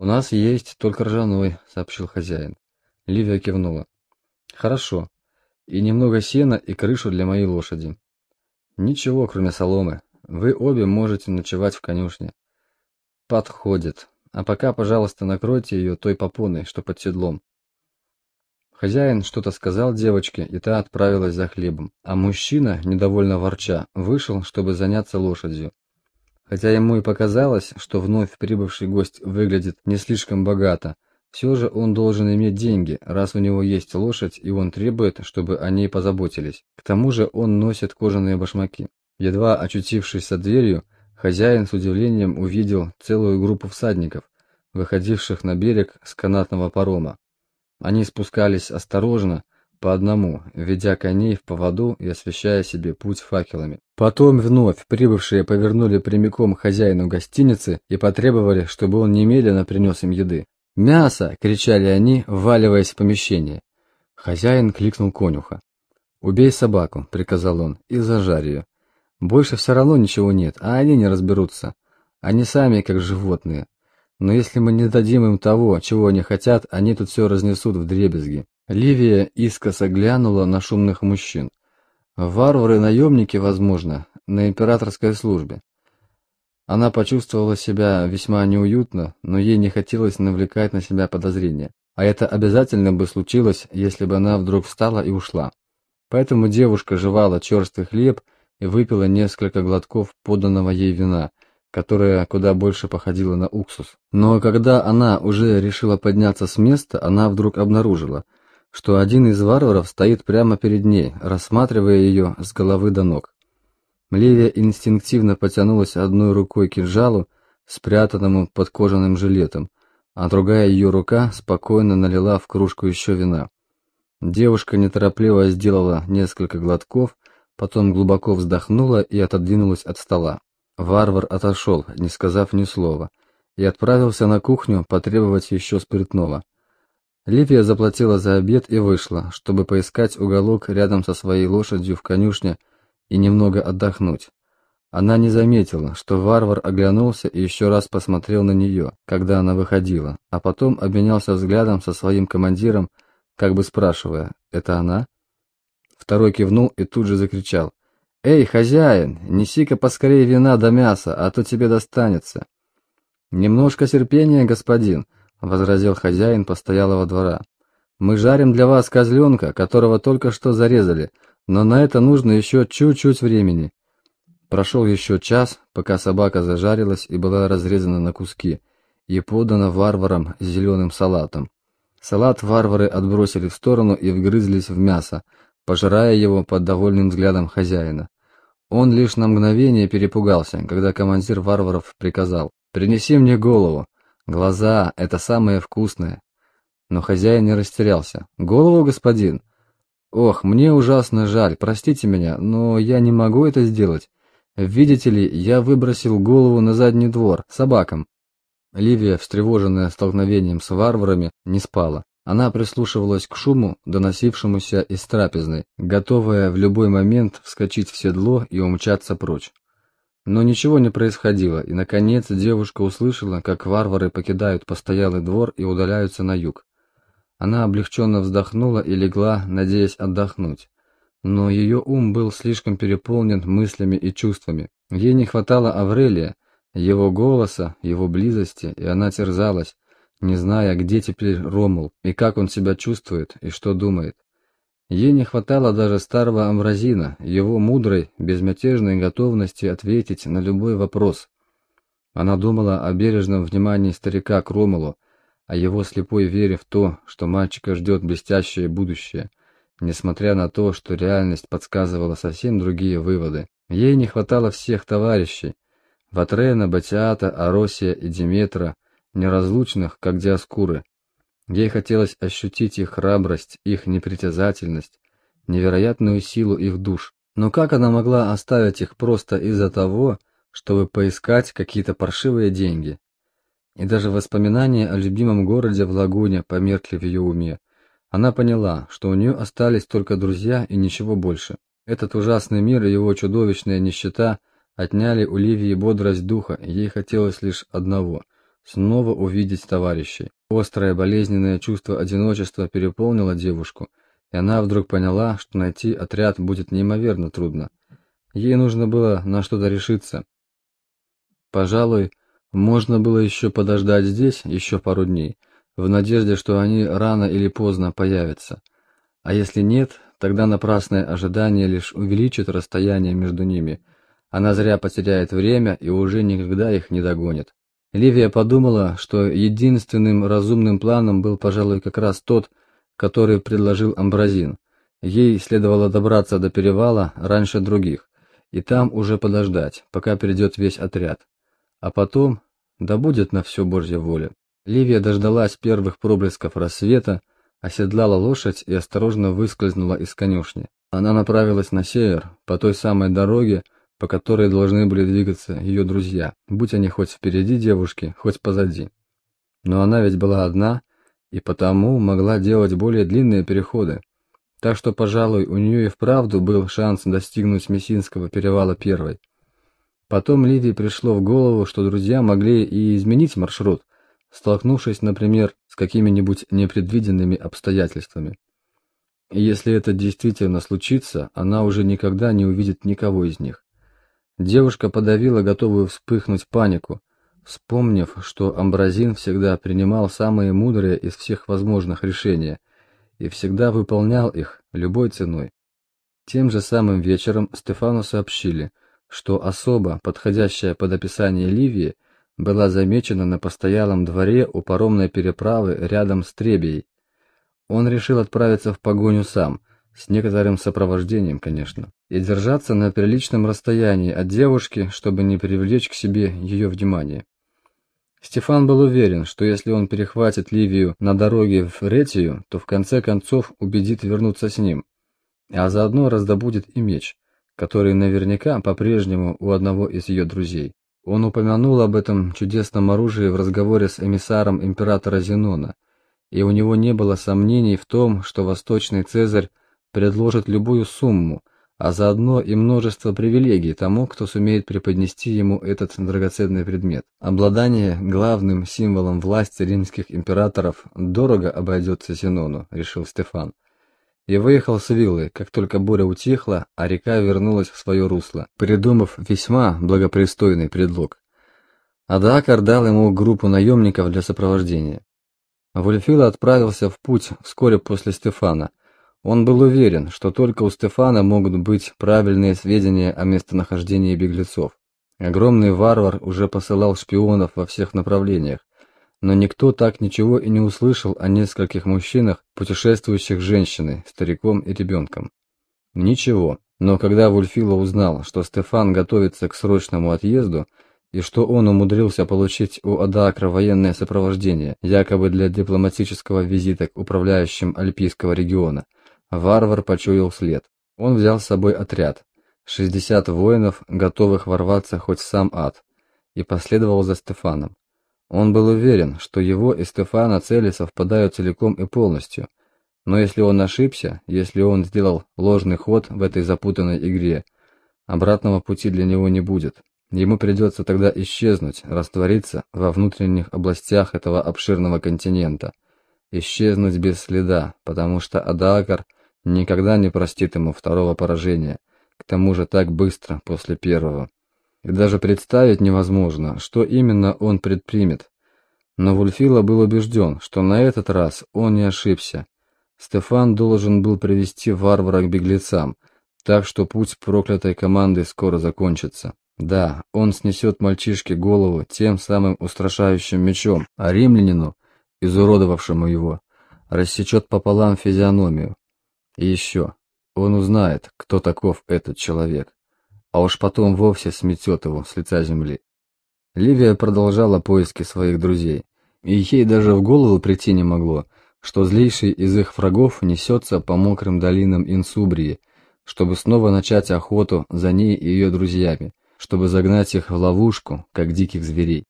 «У нас есть только ржаной», — сообщил хозяин. Ливия кивнула. «Хорошо. И немного сена и крышу для моей лошади». «Ничего, кроме соломы. Вы обе можете ночевать в конюшне». «Подходит. А пока, пожалуйста, накройте ее той попоной, что под седлом». Хозяин что-то сказал девочке, и та отправилась за хлебом, а мужчина, недовольно ворча, вышел, чтобы заняться лошадью. Хотя ему и показалось, что вновь прибывший гость выглядит не слишком богато, все же он должен иметь деньги, раз у него есть лошадь, и он требует, чтобы о ней позаботились. К тому же он носит кожаные башмаки. Едва очутившись за дверью, хозяин с удивлением увидел целую группу всадников, выходивших на берег с канатного парома. Они спускались осторожно, по одному, ведя коней в поводу и освещая себе путь факелами. Потом вновь прибывшие повернули прямиком к хозяину гостиницы и потребовали, чтобы он немедленно принес им еды. «Мясо!» — кричали они, вваливаясь в помещение. Хозяин кликнул конюха. «Убей собаку», — приказал он, — «и зажарь ее. Больше все равно ничего нет, а они не разберутся. Они сами как животные. Но если мы не дадим им того, чего они хотят, они тут все разнесут в дребезги. Ливия искоса глянула на шумных мужчин. Варвары-наемники, возможно, на императорской службе. Она почувствовала себя весьма неуютно, но ей не хотелось навлекать на себя подозрения. А это обязательно бы случилось, если бы она вдруг встала и ушла. Поэтому девушка жевала черствый хлеб и выпила несколько глотков поданного ей вина – которая куда больше походила на уксус. Но когда она уже решила подняться с места, она вдруг обнаружила, что один из варваров стоит прямо перед ней, рассматривая ее с головы до ног. Ливия инстинктивно потянулась одной рукой к кинжалу, спрятанному под кожаным жилетом, а другая ее рука спокойно налила в кружку еще вина. Девушка неторопливо сделала несколько глотков, потом глубоко вздохнула и отодвинулась от стола. Варвар отошел, не сказав ни слова, и отправился на кухню потребовать еще спиртного. Ливия заплатила за обед и вышла, чтобы поискать уголок рядом со своей лошадью в конюшне и немного отдохнуть. Она не заметила, что варвар оглянулся и еще раз посмотрел на нее, когда она выходила, а потом обменялся взглядом со своим командиром, как бы спрашивая «Это она?». Второй кивнул и тут же закричал «Эй, хозяин, неси-ка поскорее вина да мяса, а то тебе достанется». «Немножко терпения, господин», — возразил хозяин постоялого двора. «Мы жарим для вас козленка, которого только что зарезали, но на это нужно еще чуть-чуть времени». Прошел еще час, пока собака зажарилась и была разрезана на куски и подана варварам зеленым салатом. Салат варвары отбросили в сторону и вгрызлись в мясо, пожирая его под довольным взглядом хозяина. Он лишь на мгновение перепугался, когда командир варваров приказал «Принеси мне голову. Глаза — это самое вкусное». Но хозяин не растерялся. «Голову, господин?» «Ох, мне ужасно жаль, простите меня, но я не могу это сделать. Видите ли, я выбросил голову на задний двор, собакам». Ливия, встревоженная столкновением с варварами, не спала. Она прислушивалась к шуму, доносившемуся из трапезной, готовая в любой момент вскочить в седло и умчаться прочь. Но ничего не происходило, и, наконец, девушка услышала, как варвары покидают постоялый двор и удаляются на юг. Она облегченно вздохнула и легла, надеясь отдохнуть. Но ее ум был слишком переполнен мыслями и чувствами. Ей не хватало Аврелия, его голоса, его близости, и она терзалась, не зная, где теперь Ромул, и как он себя чувствует, и что думает. Ей не хватало даже старого Амбразина, его мудрой, безмятежной готовности ответить на любой вопрос. Она думала о бережном внимании старика к Ромулу, о его слепой вере в то, что мальчика ждет блестящее будущее, несмотря на то, что реальность подсказывала совсем другие выводы. Ей не хватало всех товарищей, Ватрена, Батиата, Аросия и Диметра, неразлучных, как диаскуры. Ей хотелось ощутить их храбрость, их непритязательность, невероятную силу их душ. Но как она могла оставить их просто из-за того, чтобы поискать какие-то паршивые деньги? И даже воспоминания о любимом городе в лагуне померкли в ее уме. Она поняла, что у нее остались только друзья и ничего больше. Этот ужасный мир и его чудовищная нищета отняли у Ливии бодрость духа, ей хотелось лишь одного снова увидеть товарищей. Острое болезненное чувство одиночества переполнило девушку, и она вдруг поняла, что найти отряд будет неимоверно трудно. Ей нужно было на что-то решиться. Пожалуй, можно было еще подождать здесь еще пару дней, в надежде, что они рано или поздно появятся. А если нет, тогда напрасное ожидание лишь увеличит расстояние между ними. Она зря потеряет время и уже никогда их не догонит. Ливия подумала, что единственным разумным планом был, пожалуй, как раз тот, который предложил Амбразин. Ей следовало добраться до перевала раньше других, и там уже подождать, пока придет весь отряд. А потом, да будет на все Божья воля. Ливия дождалась первых проблесков рассвета, оседлала лошадь и осторожно выскользнула из конюшни. Она направилась на север, по той самой дороге, по которой должны были двигаться ее друзья, будь они хоть впереди девушки, хоть позади. Но она ведь была одна, и потому могла делать более длинные переходы. Так что, пожалуй, у нее и вправду был шанс достигнуть Мессинского перевала первой. Потом Ливии пришло в голову, что друзья могли и изменить маршрут, столкнувшись, например, с какими-нибудь непредвиденными обстоятельствами. И если это действительно случится, она уже никогда не увидит никого из них. Девушка подавила готовую вспыхнуть панику, вспомнив, что Амбразин всегда принимал самые мудрые из всех возможных решения и всегда выполнял их любой ценой. Тем же самым вечером Стефану сообщили, что особо, подходящая под описание Ливии, была замечена на постоялом дворе у паромной переправы рядом с Требией. Он решил отправиться в погоню сам, с некоторым сопровождением, конечно, и держаться на приличном расстоянии от девушки, чтобы не привлечь к себе ее внимание. Стефан был уверен, что если он перехватит Ливию на дороге в Ретию, то в конце концов убедит вернуться с ним, а заодно раздобудет и меч, который наверняка по-прежнему у одного из ее друзей. Он упомянул об этом чудесном оружии в разговоре с эмиссаром императора Зенона, и у него не было сомнений в том, что восточный Цезарь предложит любую сумму, а заодно и множество привилегий тому, кто сумеет преподнести ему этот драгоценный предмет. Обладание главным символом власти римских императоров дорого обойдется Синону, решил Стефан. И выехал с виллы, как только буря утихла, а река вернулась в свое русло, придумав весьма благопристойный предлог. Адакар дал ему группу наемников для сопровождения. Вульфила отправился в путь вскоре после Стефана, он был уверен, что только у Стефана могут быть правильные сведения о местонахождении беглецов. Огромный варвар уже посылал шпионов во всех направлениях, но никто так ничего и не услышал о нескольких мужчинах, путешествующих с женщиной, стариком и ребенком. Ничего. Но когда Вульфила узнал, что Стефан готовится к срочному отъезду, и что он умудрился получить у Адакра военное сопровождение, якобы для дипломатического визита к управляющим Альпийского региона, Варвар почуял след. Он взял с собой отряд, 60 воинов, готовых ворваться хоть в сам ад, и последовал за Стефаном. Он был уверен, что его и Стефана цели совпадают целиком и полностью, но если он ошибся, если он сделал ложный ход в этой запутанной игре, обратного пути для него не будет. Ему придется тогда исчезнуть, раствориться во внутренних областях этого обширного континента, исчезнуть без следа, потому что Адагар – никогда не простит ему второго поражения, к тому же так быстро после первого. И даже представить невозможно, что именно он предпримет. Но Вульфила был убежден, что на этот раз он не ошибся. Стефан должен был привести варвара к беглецам, так что путь проклятой команды скоро закончится. Да, он снесет мальчишке голову тем самым устрашающим мечом, а римлянину, изуродовавшему его, рассечет пополам физиономию, и еще, он узнает, кто таков этот человек, а уж потом вовсе сметет его с лица земли. Ливия продолжала поиски своих друзей, и ей даже в голову прийти не могло, что злейший из их врагов несется по мокрым долинам Инсубрии, чтобы снова начать охоту за ней и ее друзьями, чтобы загнать их в ловушку, как диких зверей.